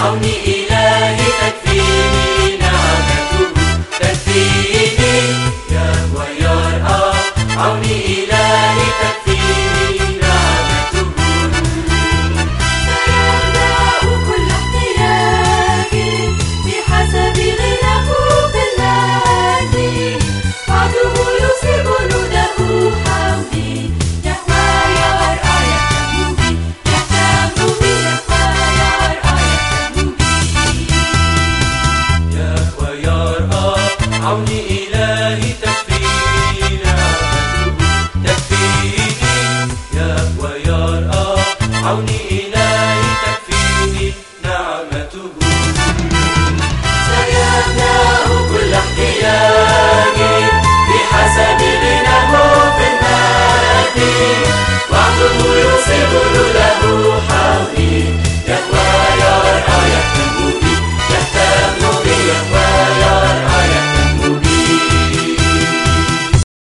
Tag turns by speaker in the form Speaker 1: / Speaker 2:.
Speaker 1: 好你。عون إلهي تكفيني نعمته تكفيني يهوى يرى عون إلهي تكفيني. نعمته. سيمنع كل احتياجي بحسب غناه في المجد وعده يصيب لولا